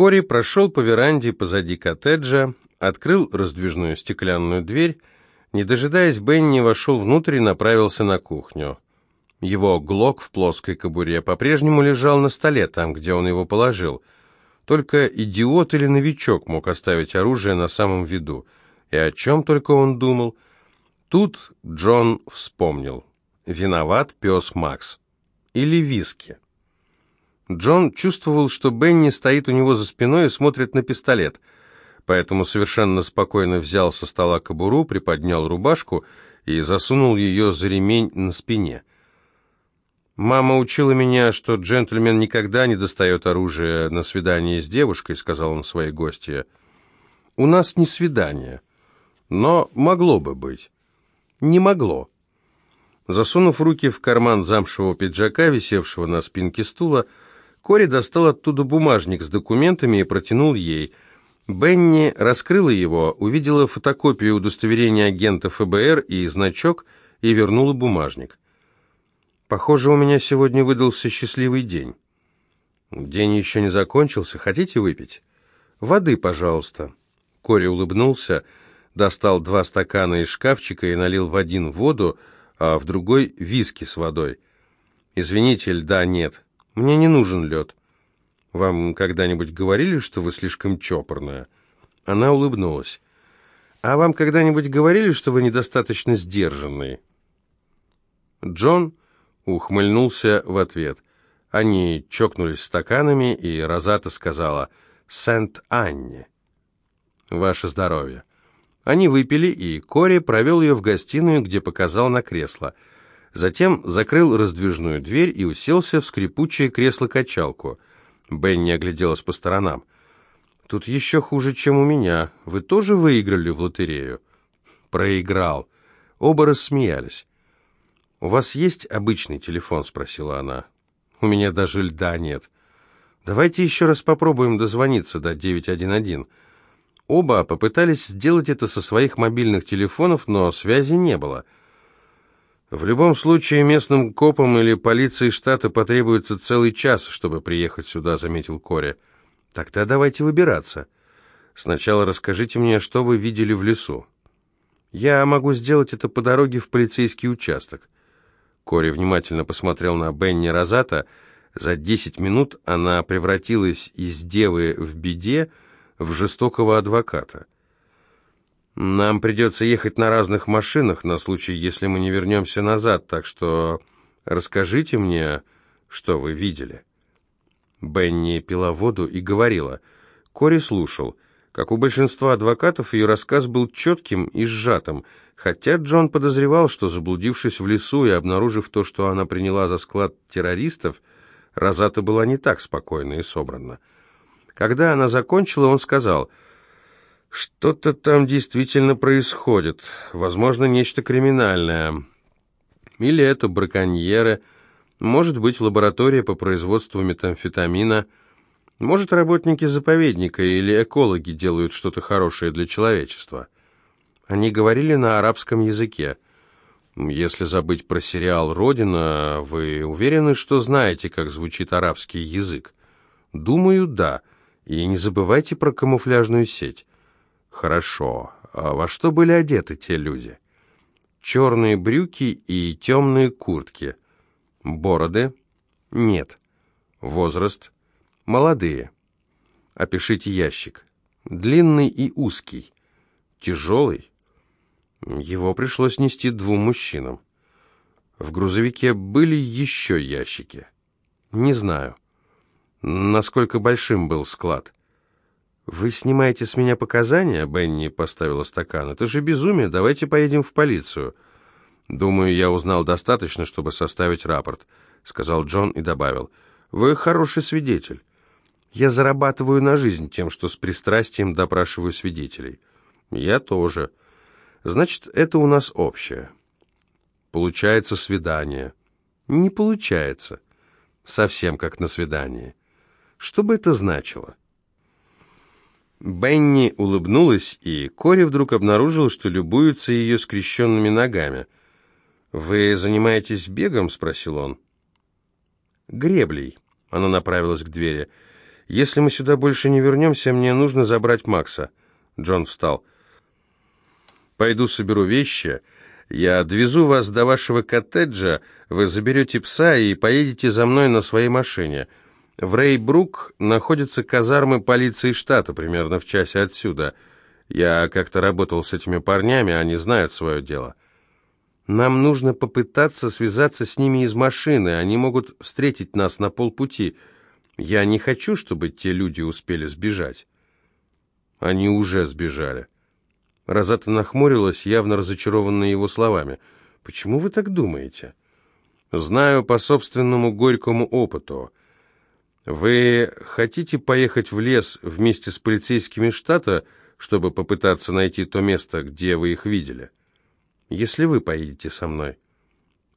Кори прошел по веранде позади коттеджа, открыл раздвижную стеклянную дверь, не дожидаясь, Бенни вошел внутрь и направился на кухню. Его глок в плоской кобуре по-прежнему лежал на столе, там, где он его положил. Только идиот или новичок мог оставить оружие на самом виду. И о чем только он думал. Тут Джон вспомнил. Виноват пес Макс. Или виски. Джон чувствовал, что Бенни стоит у него за спиной и смотрит на пистолет, поэтому совершенно спокойно взял со стола кобуру, приподнял рубашку и засунул ее за ремень на спине. «Мама учила меня, что джентльмен никогда не достает оружие на свидание с девушкой», — сказал он своей гостье. «У нас не свидание, но могло бы быть». «Не могло». Засунув руки в карман замшевого пиджака, висевшего на спинке стула, Кори достал оттуда бумажник с документами и протянул ей. Бенни раскрыла его, увидела фотокопию удостоверения агента ФБР и значок и вернула бумажник. Похоже, у меня сегодня выдался счастливый день. День еще не закончился. Хотите выпить? Воды, пожалуйста. Кори улыбнулся, достал два стакана из шкафчика и налил в один воду, а в другой виски с водой. Извините, льда нет. Мне не нужен лед. Вам когда-нибудь говорили, что вы слишком чопорная? Она улыбнулась. А вам когда-нибудь говорили, что вы недостаточно сдержанный? Джон ухмыльнулся в ответ. Они чокнулись стаканами, и Розата сказала «Сент-Анне». «Ваше здоровье». Они выпили, и Кори провел ее в гостиную, где показал на кресло. Затем закрыл раздвижную дверь и уселся в скрипучее кресло-качалку. Бенни огляделась по сторонам. «Тут еще хуже, чем у меня. Вы тоже выиграли в лотерею?» «Проиграл». Оба рассмеялись. «У вас есть обычный телефон?» — спросила она. «У меня даже льда нет. Давайте еще раз попробуем дозвониться до 911». Оба попытались сделать это со своих мобильных телефонов, но связи не было. В любом случае местным копам или полиции штата потребуется целый час, чтобы приехать сюда, заметил Кори. Тогда давайте выбираться. Сначала расскажите мне, что вы видели в лесу. Я могу сделать это по дороге в полицейский участок. Кори внимательно посмотрел на Бенни Розата. За десять минут она превратилась из девы в беде в жестокого адвоката. «Нам придется ехать на разных машинах на случай, если мы не вернемся назад, так что расскажите мне, что вы видели». Бенни пила воду и говорила. Кори слушал. Как у большинства адвокатов, ее рассказ был четким и сжатым – Хотя Джон подозревал, что, заблудившись в лесу и обнаружив то, что она приняла за склад террористов, Розата была не так спокойна и собрана. Когда она закончила, он сказал, «Что-то там действительно происходит, возможно, нечто криминальное. Или это браконьеры, может быть, лаборатория по производству метамфетамина, может, работники заповедника или экологи делают что-то хорошее для человечества». Они говорили на арабском языке. Если забыть про сериал «Родина», вы уверены, что знаете, как звучит арабский язык? Думаю, да. И не забывайте про камуфляжную сеть. Хорошо. А во что были одеты те люди? Черные брюки и темные куртки. Бороды? Нет. Возраст? Молодые. Опишите ящик. Длинный и узкий. Тяжелый? Его пришлось нести двум мужчинам. В грузовике были еще ящики. Не знаю, насколько большим был склад. «Вы снимаете с меня показания?» Бенни поставила стакан. «Это же безумие. Давайте поедем в полицию». «Думаю, я узнал достаточно, чтобы составить рапорт», — сказал Джон и добавил. «Вы хороший свидетель. Я зарабатываю на жизнь тем, что с пристрастием допрашиваю свидетелей». «Я тоже». Значит, это у нас общее. Получается свидание. Не получается. Совсем как на свидании. Что бы это значило? Бенни улыбнулась, и Кори вдруг обнаружил, что любуется ее скрещенными ногами. «Вы занимаетесь бегом?» — спросил он. «Греблей». Она направилась к двери. «Если мы сюда больше не вернемся, мне нужно забрать Макса». Джон встал. «Пойду соберу вещи. Я отвезу вас до вашего коттеджа, вы заберете пса и поедете за мной на своей машине. В Рейбрук находятся казармы полиции штата, примерно в часе отсюда. Я как-то работал с этими парнями, они знают свое дело». Нам нужно попытаться связаться с ними из машины. Они могут встретить нас на полпути. Я не хочу, чтобы те люди успели сбежать. Они уже сбежали. Розата нахмурилась, явно разочарованная его словами. «Почему вы так думаете?» «Знаю по собственному горькому опыту. Вы хотите поехать в лес вместе с полицейскими штата, чтобы попытаться найти то место, где вы их видели?» если вы поедете со мной».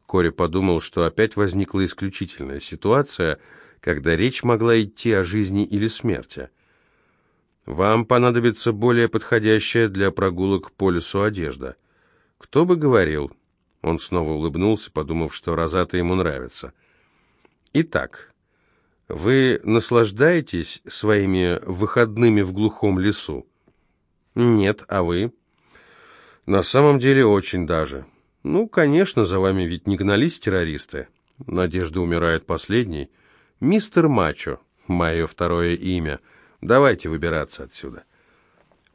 Кори подумал, что опять возникла исключительная ситуация, когда речь могла идти о жизни или смерти. «Вам понадобится более подходящая для прогулок по лесу одежда». «Кто бы говорил?» Он снова улыбнулся, подумав, что Розата ему нравится. «Итак, вы наслаждаетесь своими выходными в глухом лесу?» «Нет, а вы?» На самом деле очень даже. Ну, конечно, за вами ведь не гнались террористы. Надежда умирает последней. Мистер Мачо, мое второе имя. Давайте выбираться отсюда.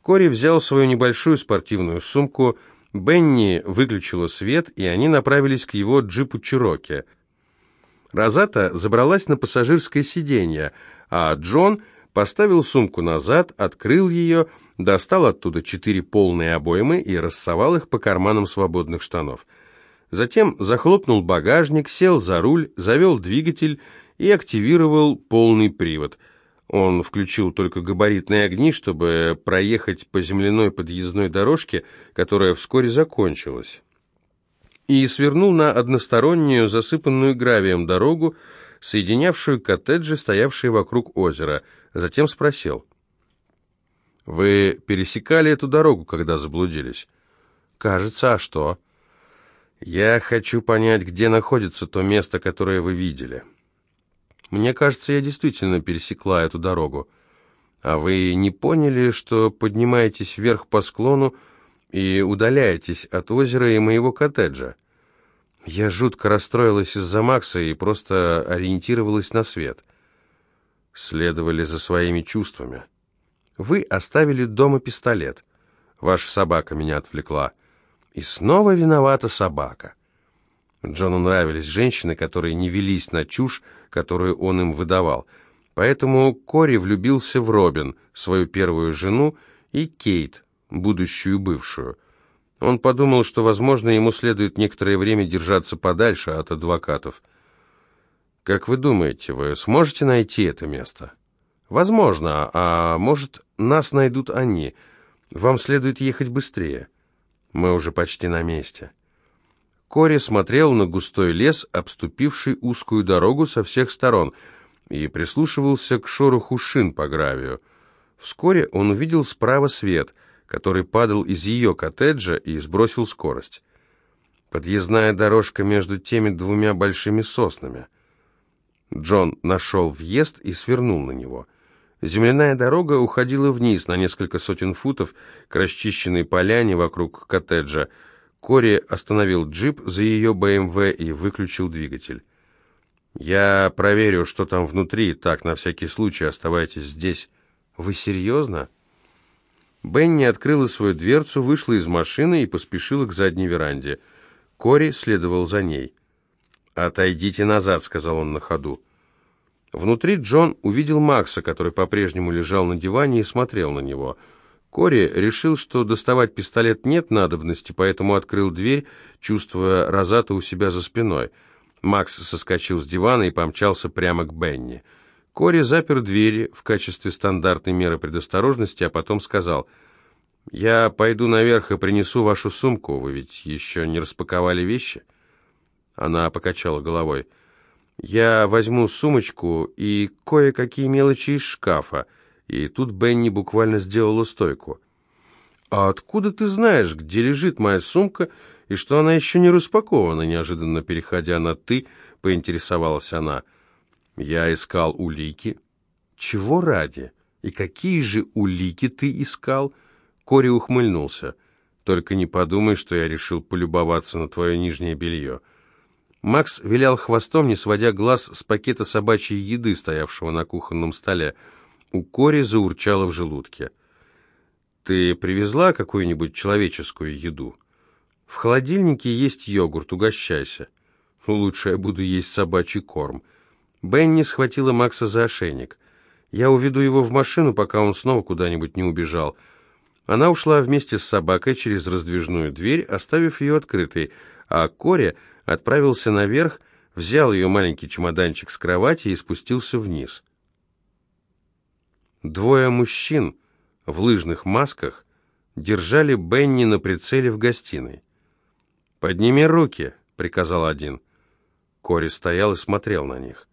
Кори взял свою небольшую спортивную сумку, Бенни выключила свет, и они направились к его джипу Чироки. Розата забралась на пассажирское сиденье, а Джон поставил сумку назад, открыл ее достал оттуда четыре полные обоймы и рассовал их по карманам свободных штанов. Затем захлопнул багажник, сел за руль, завел двигатель и активировал полный привод. Он включил только габаритные огни, чтобы проехать по земляной подъездной дорожке, которая вскоре закончилась, и свернул на одностороннюю, засыпанную гравием дорогу, соединявшую коттеджи, стоявшие вокруг озера. Затем спросил — вы пересекали эту дорогу, когда заблудились? Кажется, а что? Я хочу понять, где находится то место, которое вы видели. Мне кажется, я действительно пересекла эту дорогу. А вы не поняли, что поднимаетесь вверх по склону и удаляетесь от озера и моего коттеджа? Я жутко расстроилась из-за Макса и просто ориентировалась на свет. Следовали за своими чувствами. Вы оставили дома пистолет. Ваша собака меня отвлекла. И снова виновата собака. Джону нравились женщины, которые не велись на чушь, которую он им выдавал. Поэтому Кори влюбился в Робин, свою первую жену, и Кейт, будущую бывшую. Он подумал, что, возможно, ему следует некоторое время держаться подальше от адвокатов. «Как вы думаете, вы сможете найти это место?» «Возможно, а может, нас найдут они. Вам следует ехать быстрее. Мы уже почти на месте». Кори смотрел на густой лес, обступивший узкую дорогу со всех сторон, и прислушивался к шороху шин по гравию. Вскоре он увидел справа свет, который падал из ее коттеджа и сбросил скорость. Подъездная дорожка между теми двумя большими соснами. Джон нашел въезд и свернул на него — Земляная дорога уходила вниз на несколько сотен футов к расчищенной поляне вокруг коттеджа. Кори остановил джип за ее БМВ и выключил двигатель. «Я проверю, что там внутри, так, на всякий случай, оставайтесь здесь». «Вы серьезно?» Бенни открыла свою дверцу, вышла из машины и поспешила к задней веранде. Кори следовал за ней. «Отойдите назад», — сказал он на ходу. Внутри Джон увидел Макса, который по-прежнему лежал на диване и смотрел на него. Кори решил, что доставать пистолет нет надобности, поэтому открыл дверь, чувствуя Розата у себя за спиной. Макс соскочил с дивана и помчался прямо к Бенни. Кори запер двери в качестве стандартной меры предосторожности, а потом сказал, «Я пойду наверх и принесу вашу сумку, вы ведь еще не распаковали вещи?» Она покачала головой. Я возьму сумочку и кое-какие мелочи из шкафа. И тут Бенни буквально сделала стойку. «А откуда ты знаешь, где лежит моя сумка и что она еще не распакована?» Неожиданно переходя на «ты», поинтересовалась она. «Я искал улики». Чего ради? И какие же улики ты искал?» Кори ухмыльнулся. «Только не подумай, что я решил полюбоваться на твое нижнее белье». Макс вилял хвостом, не сводя глаз с пакета собачьей еды, стоявшего на кухонном столе. У Кори заурчало в желудке. «Ты привезла какую-нибудь человеческую еду?» «В холодильнике есть йогурт, угощайся». «Лучше я буду есть собачий корм». Бенни схватила Макса за ошейник. «Я уведу его в машину, пока он снова куда-нибудь не убежал». Она ушла вместе с собакой через раздвижную дверь, оставив ее открытой, а Кори отправился наверх, взял ее маленький чемоданчик с кровати и спустился вниз. Двое мужчин в лыжных масках держали Бенни на прицеле в гостиной. «Подними руки», — приказал один. Кори стоял и смотрел на них.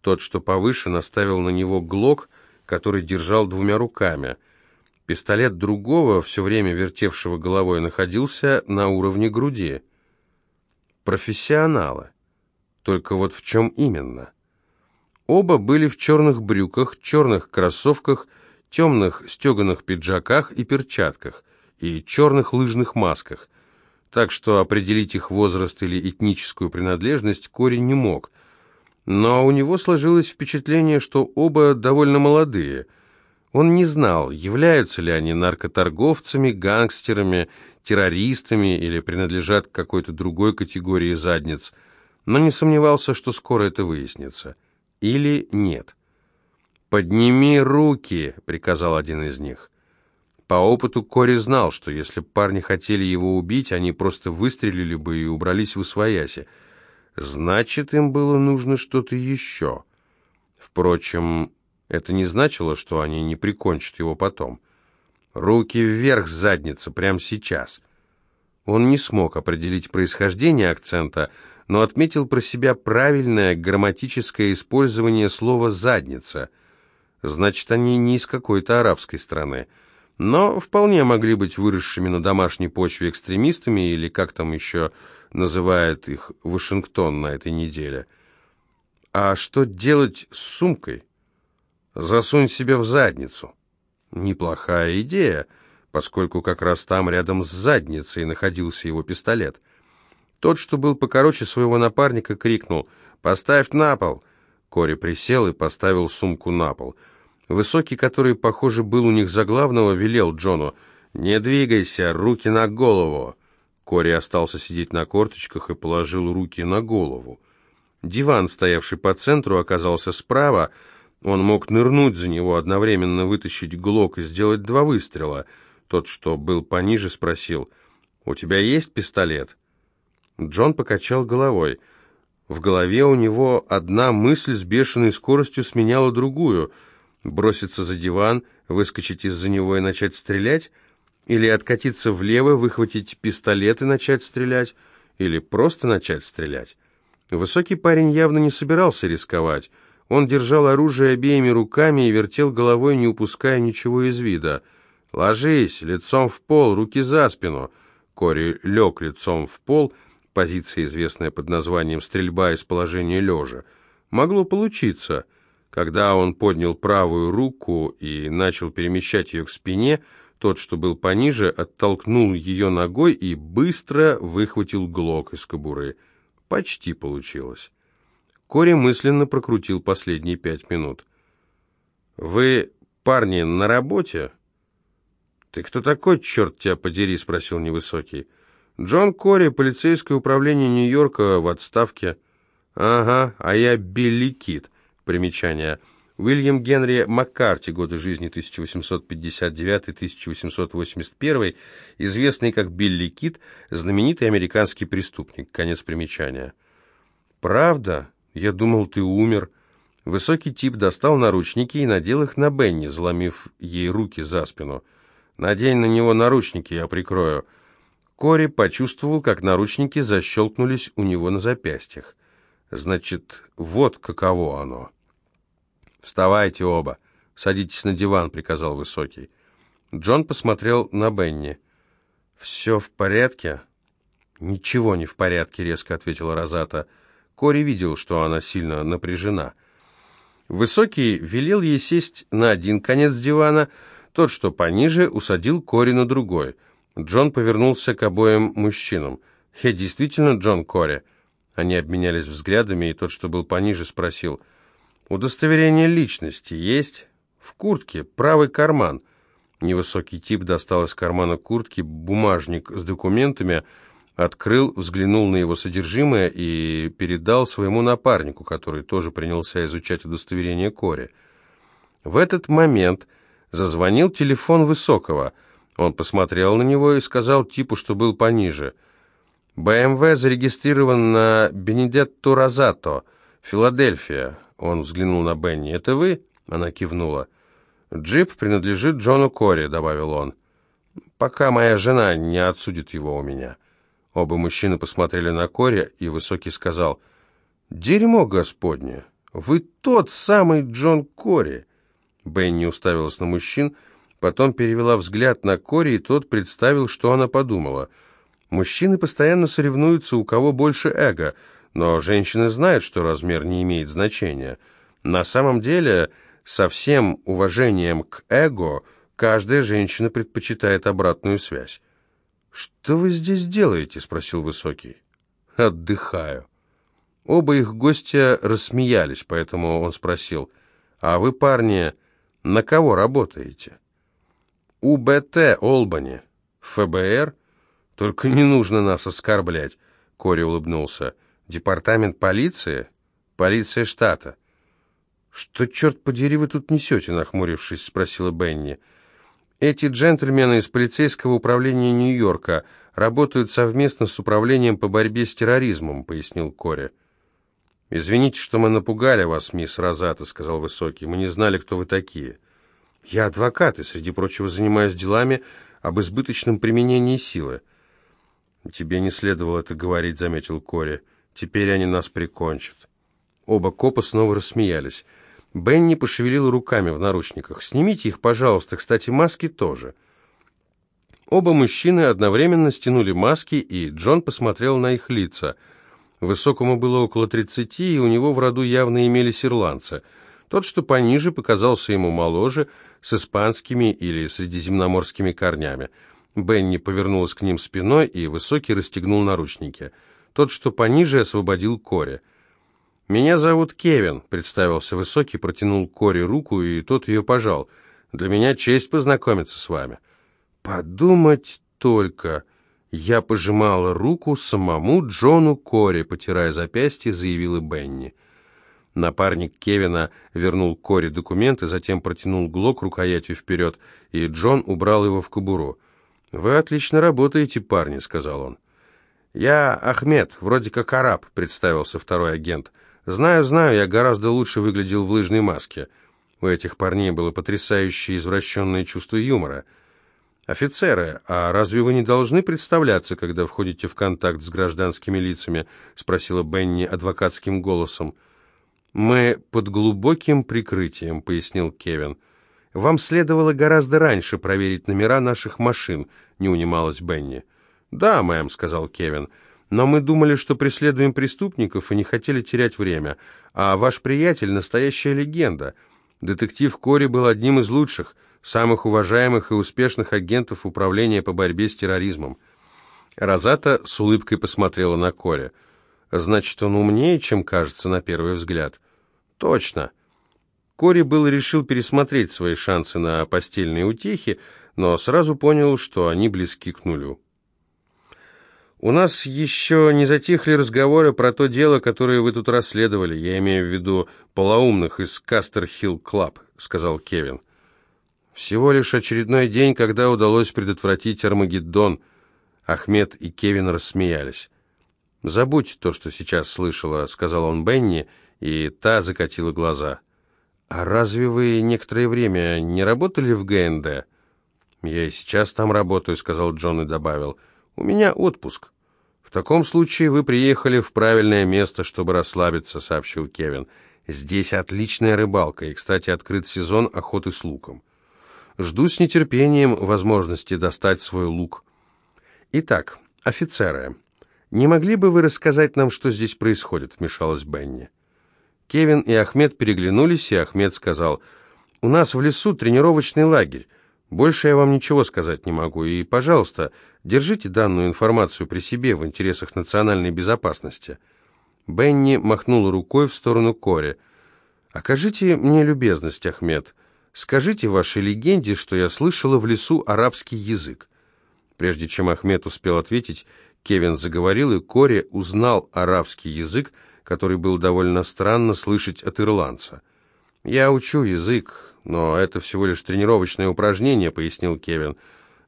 Тот, что повыше, наставил на него глок, который держал двумя руками. Пистолет другого, все время вертевшего головой, находился на уровне груди. Профессионалы. Только вот в чем именно? Оба были в черных брюках, черных кроссовках, темных стеганых пиджаках и перчатках, и черных лыжных масках, так что определить их возраст или этническую принадлежность Кори не мог. Но у него сложилось впечатление, что оба довольно молодые. Он не знал, являются ли они наркоторговцами, гангстерами, террористами или принадлежат к какой-то другой категории задниц, но не сомневался, что скоро это выяснится или нет. «Подними руки!» — приказал один из них. По опыту Кори знал, что если парни хотели его убить, они просто выстрелили бы и убрались в освояси. Значит, им было нужно что-то еще. Впрочем, это не значило, что они не прикончат его потом. Руки вверх, задница, прямо сейчас. Он не смог определить происхождение акцента, но отметил про себя правильное грамматическое использование слова «задница». Значит, они не из какой-то арабской страны, но вполне могли быть выросшими на домашней почве экстремистами или как там еще называет их Вашингтон на этой неделе. А что делать с сумкой? Засунь себе в задницу. Неплохая идея, поскольку как раз там рядом с задницей находился его пистолет. Тот, что был покороче своего напарника, крикнул «Поставь на пол!». Кори присел и поставил сумку на пол. Высокий, который, похоже, был у них за главного, велел Джону «Не двигайся, руки на голову!». Кори остался сидеть на корточках и положил руки на голову. Диван, стоявший по центру, оказался справа. Он мог нырнуть за него, одновременно вытащить глок и сделать два выстрела. Тот, что был пониже, спросил «У тебя есть пистолет?» Джон покачал головой. В голове у него одна мысль с бешеной скоростью сменяла другую. Броситься за диван, выскочить из-за него и начать стрелять? Или откатиться влево, выхватить пистолет и начать стрелять? Или просто начать стрелять? Высокий парень явно не собирался рисковать. Он держал оружие обеими руками и вертел головой, не упуская ничего из вида. «Ложись, лицом в пол, руки за спину!» Кори лег лицом в пол позиция, известная под названием «стрельба из положения лежа», могло получиться. Когда он поднял правую руку и начал перемещать ее к спине, тот, что был пониже, оттолкнул ее ногой и быстро выхватил глок из кобуры. Почти получилось. Кори мысленно прокрутил последние пять минут. «Вы, парни, на работе?» «Ты кто такой, черт тебя подери?» — спросил невысокий. Джон Кори, полицейское управление Нью-Йорка в отставке. Ага, а я Билли Кит. Примечание. Уильям Генри Маккарти, годы жизни 1859-1881, известный как Билли Кит, знаменитый американский преступник. Конец примечания. «Правда? Я думал, ты умер». Высокий тип достал наручники и надел их на Бенни, заломив ей руки за спину. «Надень на него наручники, я прикрою». Кори почувствовал, как наручники защелкнулись у него на запястьях. Значит, вот каково оно. «Вставайте оба. Садитесь на диван», — приказал Высокий. Джон посмотрел на Бенни. «Все в порядке?» «Ничего не в порядке», — резко ответила Розата. Кори видел, что она сильно напряжена. Высокий велел ей сесть на один конец дивана, тот, что пониже, усадил Кори на другой. Джон повернулся к обоим мужчинам. «Я действительно Джон Кори?» Они обменялись взглядами, и тот, что был пониже, спросил. «Удостоверение личности есть?» «В куртке, правый карман». Невысокий тип достал из кармана куртки бумажник с документами, открыл, взглянул на его содержимое и передал своему напарнику, который тоже принялся изучать удостоверение Кори. В этот момент зазвонил телефон Высокого. Он посмотрел на него и сказал типу, что был пониже. «БМВ зарегистрирован на Бенедетту Розато, Филадельфия». Он взглянул на Бенни. «Это вы?» Она кивнула. «Джип принадлежит Джону Кори», — добавил он. «Пока моя жена не отсудит его у меня». Оба мужчины посмотрели на Кори, и Высокий сказал, «Дерьмо господне! Вы тот самый Джон Кори!» Бенни уставилась на мужчин, потом перевела взгляд на Кори, и тот представил, что она подумала. Мужчины постоянно соревнуются, у кого больше эго, но женщины знают, что размер не имеет значения. На самом деле, со всем уважением к эго, каждая женщина предпочитает обратную связь. «Что вы здесь делаете?» — спросил Высокий. «Отдыхаю». Оба их гостя рассмеялись, поэтому он спросил, «А вы, парни, на кого работаете?» «УБТ, Олбани. ФБР? Только не нужно нас оскорблять», — Кори улыбнулся. «Департамент полиции? Полиция штата». «Что, черт подери, вы тут несете?» — нахмурившись, спросила Бенни. «Эти джентльмены из полицейского управления Нью-Йорка работают совместно с управлением по борьбе с терроризмом», — пояснил Кори. «Извините, что мы напугали вас, мисс Розата», — сказал Высокий. «Мы не знали, кто вы такие». «Я адвокат и, среди прочего, занимаюсь делами об избыточном применении силы». «Тебе не следовало это говорить», — заметил Кори. «Теперь они нас прикончат». Оба копа снова рассмеялись. Бенни пошевелил руками в наручниках. «Снимите их, пожалуйста. Кстати, маски тоже». Оба мужчины одновременно стянули маски, и Джон посмотрел на их лица. Высокому было около тридцати, и у него в роду явно имелись ирландцы. Тот, что пониже, показался ему моложе, с испанскими или средиземноморскими корнями. Бенни повернулась к ним спиной, и Высокий расстегнул наручники. Тот, что пониже, освободил Кори. «Меня зовут Кевин», — представился Высокий, протянул Кори руку, и тот ее пожал. «Для меня честь познакомиться с вами». «Подумать только!» Я пожимала руку самому Джону Кори, потирая запястье, заявила Бенни. Напарник Кевина вернул Кори документы, затем протянул глок рукоятью вперед, и Джон убрал его в кобуру. «Вы отлично работаете, парни», — сказал он. «Я Ахмед, вроде как араб», — представился второй агент. Знаю, знаю, я гораздо лучше выглядел в лыжной маске. У этих парней было потрясающее извращенное чувство юмора. «Офицеры, а разве вы не должны представляться, когда входите в контакт с гражданскими лицами?» — спросила Бенни адвокатским голосом. «Мы под глубоким прикрытием», — пояснил Кевин. «Вам следовало гораздо раньше проверить номера наших машин», — не унималась Бенни. «Да, мэм», — сказал Кевин. Но мы думали, что преследуем преступников и не хотели терять время. А ваш приятель — настоящая легенда. Детектив Кори был одним из лучших, самых уважаемых и успешных агентов Управления по борьбе с терроризмом. Розата с улыбкой посмотрела на Кори. «Значит, он умнее, чем кажется на первый взгляд?» «Точно». Кори был решил пересмотреть свои шансы на постельные утехи, но сразу понял, что они близки к нулю. «У нас еще не затихли разговоры про то дело, которое вы тут расследовали. Я имею в виду полоумных из Кастер-Хилл Клаб», — сказал Кевин. «Всего лишь очередной день, когда удалось предотвратить Армагеддон». Ахмед и Кевин рассмеялись. «Забудь то, что сейчас слышала», — сказал он Бенни, и та закатила глаза. «А разве вы некоторое время не работали в ГНД?» «Я и сейчас там работаю», — сказал Джон и добавил. — у меня отпуск. В таком случае вы приехали в правильное место, чтобы расслабиться, сообщил Кевин. Здесь отличная рыбалка, и, кстати, открыт сезон охоты с луком. Жду с нетерпением возможности достать свой лук. Итак, офицеры, не могли бы вы рассказать нам, что здесь происходит, вмешалась Бенни. Кевин и Ахмед переглянулись, и Ахмед сказал, «У нас в лесу тренировочный лагерь. Больше я вам ничего сказать не могу, и, пожалуйста, держите данную информацию при себе в интересах национальной безопасности». Бенни махнул рукой в сторону Кори. «Окажите мне любезность, Ахмед. Скажите вашей легенде, что я слышала в лесу арабский язык». Прежде чем Ахмед успел ответить, Кевин заговорил, и Кори узнал арабский язык, который был довольно странно слышать от ирландца. «Я учу язык, но это всего лишь тренировочное упражнение», — пояснил Кевин.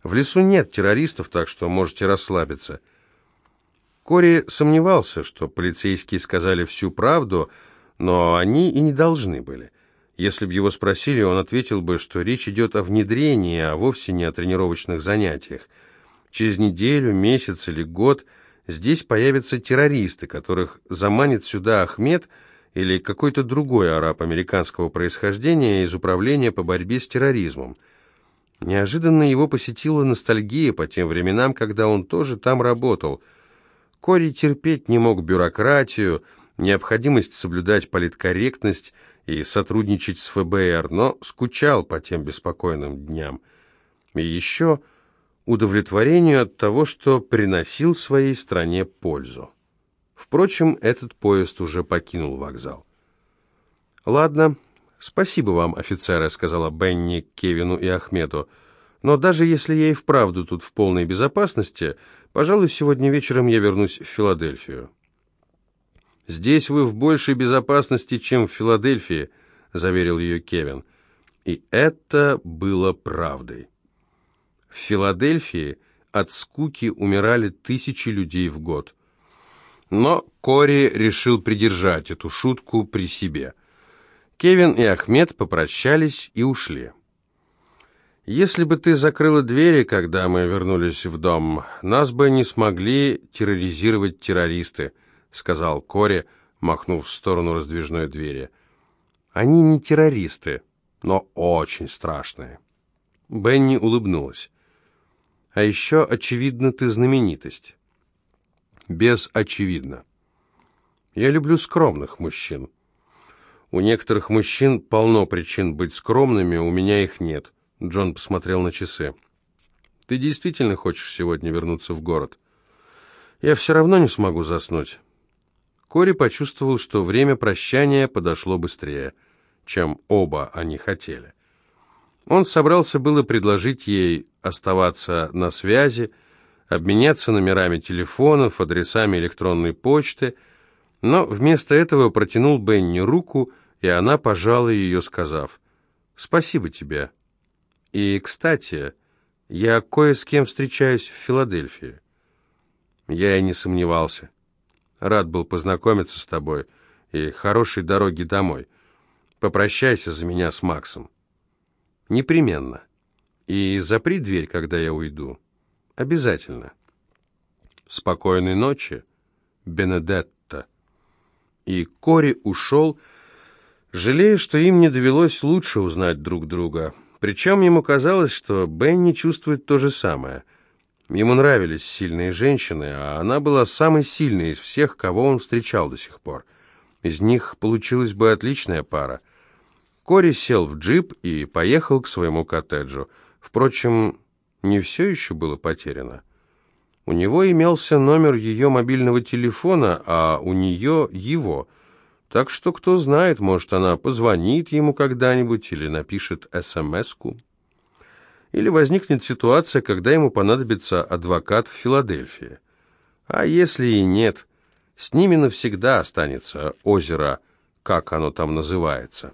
«В лесу нет террористов, так что можете расслабиться». Кори сомневался, что полицейские сказали всю правду, но они и не должны были. Если бы его спросили, он ответил бы, что речь идет о внедрении, а вовсе не о тренировочных занятиях. Через неделю, месяц или год здесь появятся террористы, которых заманит сюда Ахмед или какой-то другой араб американского происхождения из управления по борьбе с терроризмом. Неожиданно его посетила ностальгия по тем временам, когда он тоже там работал. Кори терпеть не мог бюрократию, необходимость соблюдать политкорректность и сотрудничать с ФБР, но скучал по тем беспокойным дням. И еще удовлетворению от того, что приносил своей стране пользу. Впрочем, этот поезд уже покинул вокзал. «Ладно, спасибо вам, офицеры», — сказала Бенни Кевину и Ахмету. «Но даже если я и вправду тут в полной безопасности, пожалуй, сегодня вечером я вернусь в Филадельфию». «Здесь вы в большей безопасности, чем в Филадельфии», — заверил ее Кевин. И это было правдой. В Филадельфии от скуки умирали тысячи людей в год. Но Кори решил придержать эту шутку при себе. Кевин и Ахмед попрощались и ушли. «Если бы ты закрыла двери, когда мы вернулись в дом, нас бы не смогли терроризировать террористы», сказал Кори, махнув в сторону раздвижной двери. «Они не террористы, но очень страшные». Бенни улыбнулась. А еще, очевидно, ты знаменитость. Без очевидно. Я люблю скромных мужчин. У некоторых мужчин полно причин быть скромными, у меня их нет. Джон посмотрел на часы. Ты действительно хочешь сегодня вернуться в город? Я все равно не смогу заснуть. Кори почувствовал, что время прощания подошло быстрее, чем оба они хотели. Он собрался было предложить ей оставаться на связи, обменяться номерами телефонов, адресами электронной почты, но вместо этого протянул Бенни руку, и она пожала ее, сказав «Спасибо тебе». «И, кстати, я кое с кем встречаюсь в Филадельфии». Я и не сомневался. Рад был познакомиться с тобой, и хорошей дороги домой. Попрощайся за меня с Максом. Непременно. И запри дверь, когда я уйду. Обязательно. Спокойной ночи, Бенедетта. И Кори ушел, жалея, что им не довелось лучше узнать друг друга. Причем ему казалось, что Бенни чувствует то же самое. Ему нравились сильные женщины, а она была самой сильной из всех, кого он встречал до сих пор. Из них получилась бы отличная пара — Кори сел в джип и поехал к своему коттеджу. Впрочем, не все еще было потеряно. У него имелся номер ее мобильного телефона, а у нее его. Так что, кто знает, может, она позвонит ему когда-нибудь или напишет СМС-ку. Или возникнет ситуация, когда ему понадобится адвокат в Филадельфии. А если и нет, с ними навсегда останется озеро, как оно там называется.